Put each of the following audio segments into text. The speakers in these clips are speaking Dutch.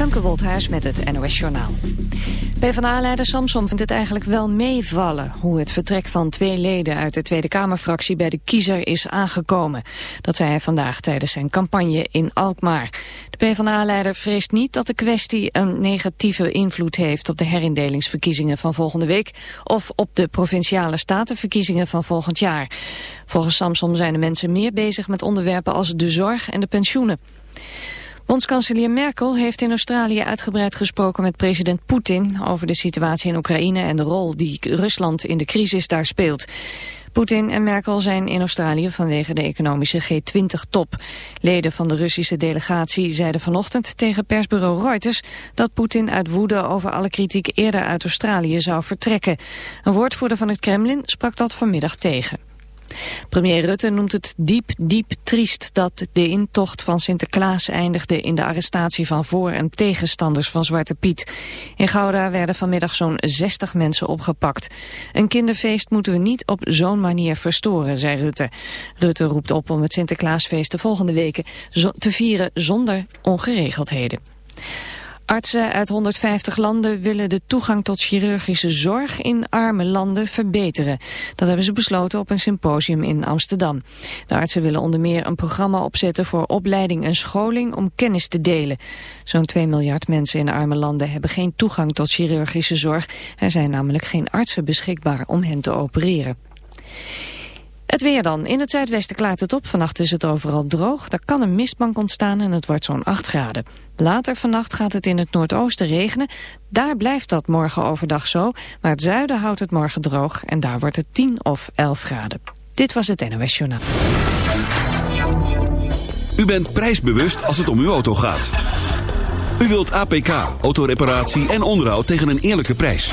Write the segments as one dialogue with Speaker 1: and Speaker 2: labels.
Speaker 1: Femke Wolthuis met het NOS Journaal. PvdA-leider Samson vindt het eigenlijk wel meevallen... hoe het vertrek van twee leden uit de Tweede Kamerfractie... bij de kiezer is aangekomen. Dat zei hij vandaag tijdens zijn campagne in Alkmaar. De PvdA-leider vreest niet dat de kwestie een negatieve invloed heeft... op de herindelingsverkiezingen van volgende week... of op de provinciale statenverkiezingen van volgend jaar. Volgens Samson zijn de mensen meer bezig met onderwerpen als de zorg en de pensioenen. Bondskanselier Merkel heeft in Australië uitgebreid gesproken met president Poetin over de situatie in Oekraïne en de rol die Rusland in de crisis daar speelt. Poetin en Merkel zijn in Australië vanwege de economische G20-top. Leden van de Russische delegatie zeiden vanochtend tegen persbureau Reuters dat Poetin uit woede over alle kritiek eerder uit Australië zou vertrekken. Een woordvoerder van het Kremlin sprak dat vanmiddag tegen. Premier Rutte noemt het diep, diep triest dat de intocht van Sinterklaas eindigde in de arrestatie van voor- en tegenstanders van Zwarte Piet. In Gouda werden vanmiddag zo'n 60 mensen opgepakt. Een kinderfeest moeten we niet op zo'n manier verstoren, zei Rutte. Rutte roept op om het Sinterklaasfeest de volgende weken te vieren zonder ongeregeldheden. Artsen uit 150 landen willen de toegang tot chirurgische zorg in arme landen verbeteren. Dat hebben ze besloten op een symposium in Amsterdam. De artsen willen onder meer een programma opzetten voor opleiding en scholing om kennis te delen. Zo'n 2 miljard mensen in arme landen hebben geen toegang tot chirurgische zorg. Er zijn namelijk geen artsen beschikbaar om hen te opereren. Het weer dan. In het zuidwesten klaart het op. Vannacht is het overal droog. Er kan een mistbank ontstaan en het wordt zo'n 8 graden. Later vannacht gaat het in het noordoosten regenen. Daar blijft dat morgen overdag zo. Maar het zuiden houdt het morgen droog en daar wordt het 10 of 11 graden. Dit was het NOS Journaal.
Speaker 2: U bent prijsbewust als het om uw auto gaat. U wilt APK, autoreparatie en onderhoud tegen een eerlijke prijs.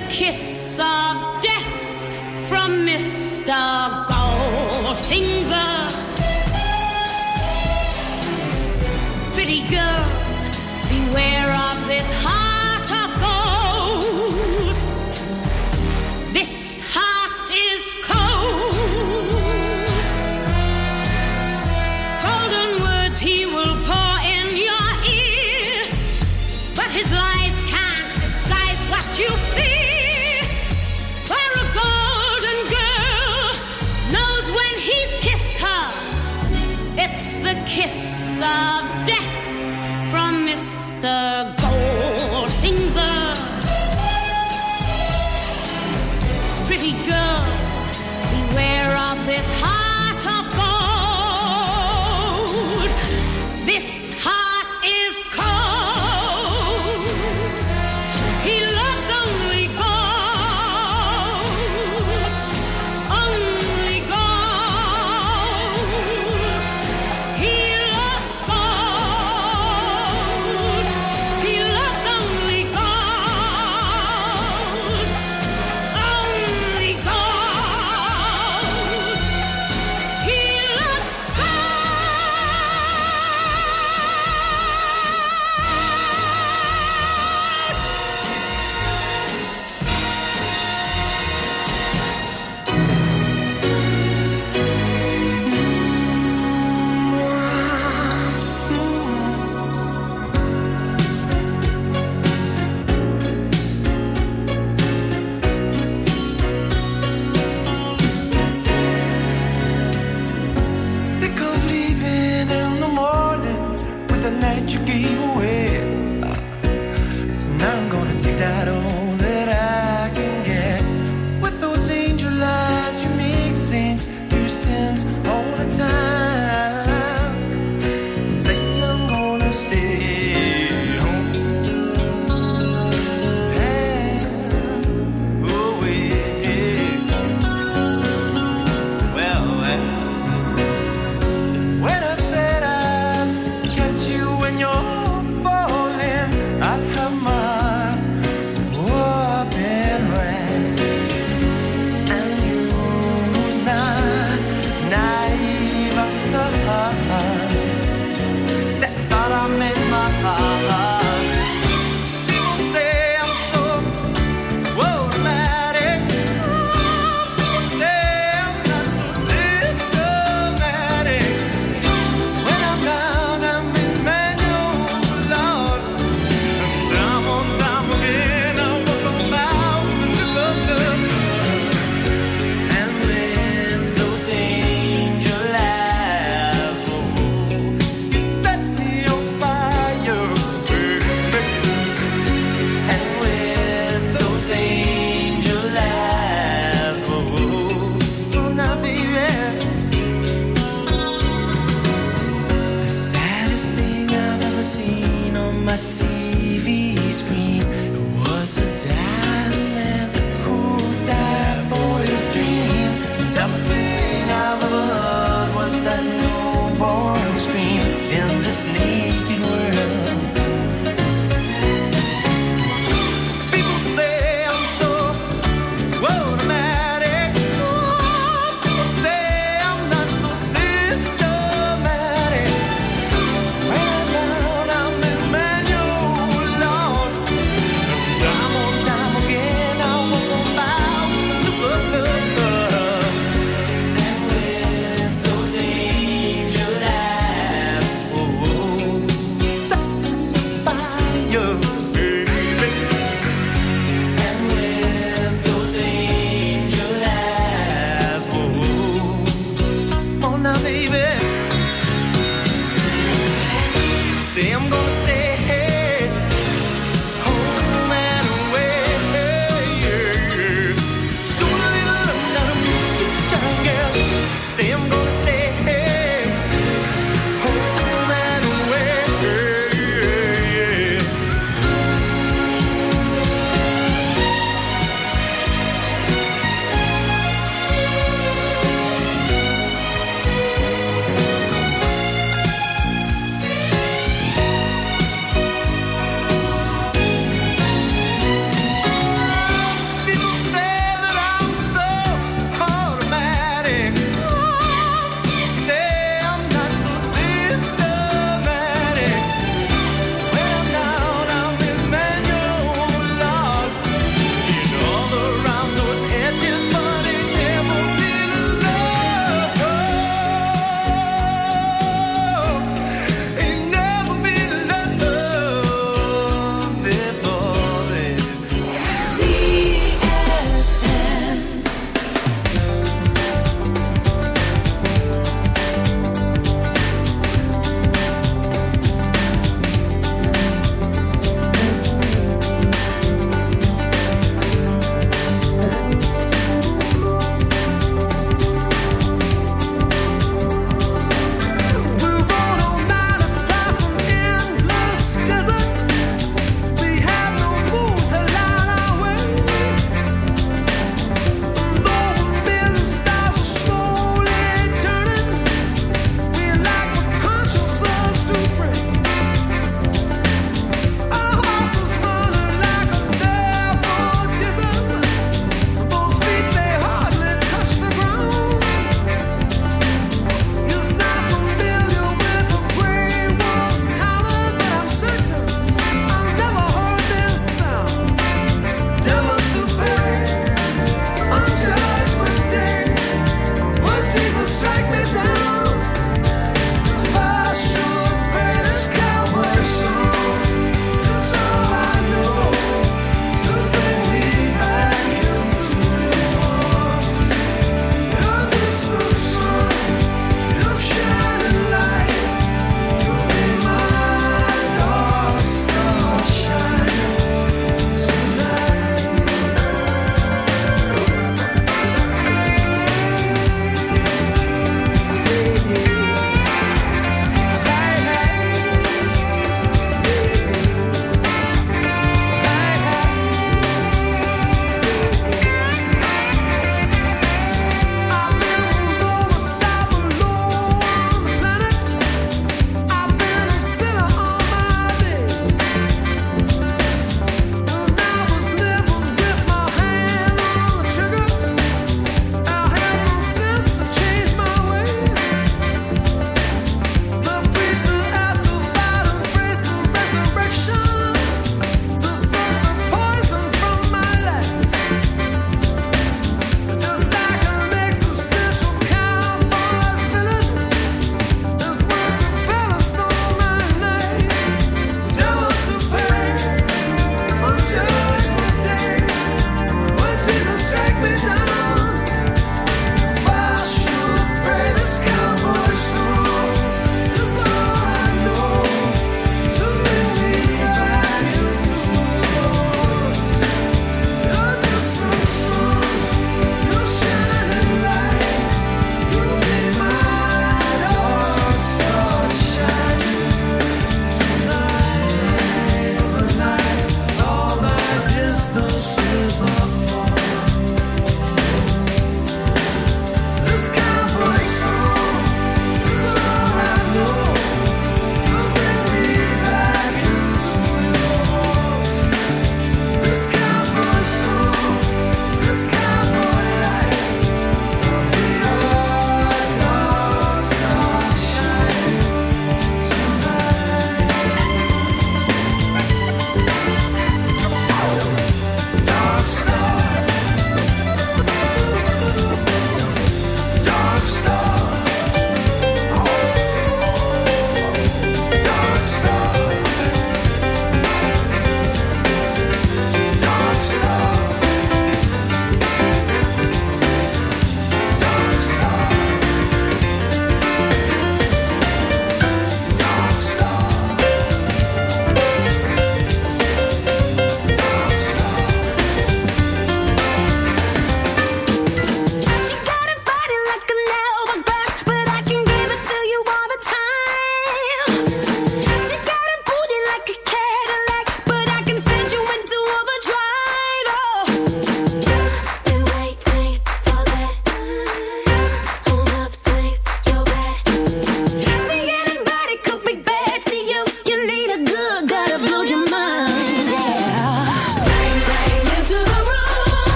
Speaker 3: the
Speaker 4: kiss of death from Mr. God. that you
Speaker 5: gave away. So now I'm gonna take that all.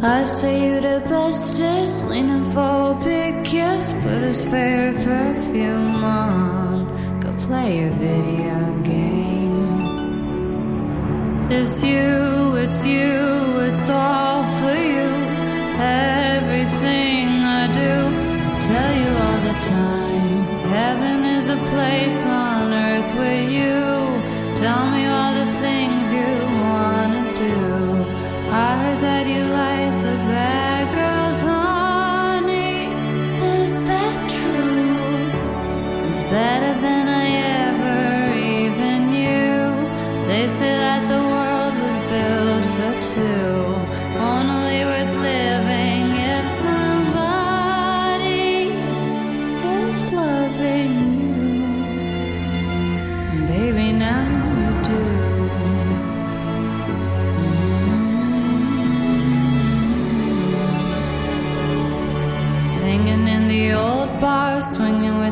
Speaker 6: I say you're the bestest, leaning for a big kiss, put his favorite perfume on, go play a video game. It's you, it's you, it's all for you. Everything I do, I tell you all the time. Heaven is a place on earth with you. Tell me all the things that you like the bad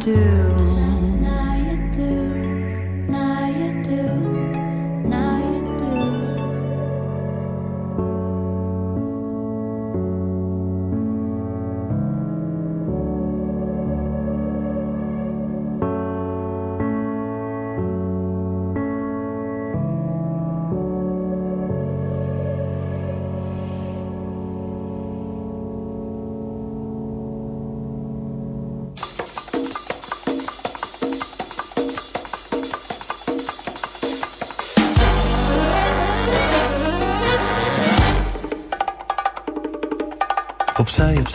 Speaker 6: do.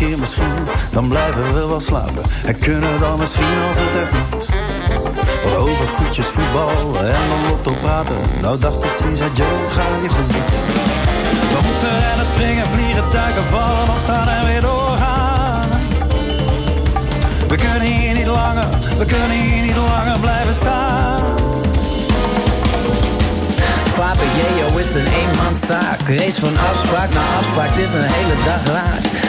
Speaker 7: Misschien, dan blijven we wel slapen. En kunnen dan misschien als het echt moet. Wat over koetjes, voetbal en dan lotto praten. Nou dacht ik ziens, adieu, het gaat je goed. We moeten rennen, springen, vliegen, duiken, vallen, opstaan en weer doorgaan. We kunnen hier niet langer, we kunnen hier niet langer blijven staan.
Speaker 8: Jeo is een eenmanszaak. Race van afspraak naar afspraak, het is een hele dag raak.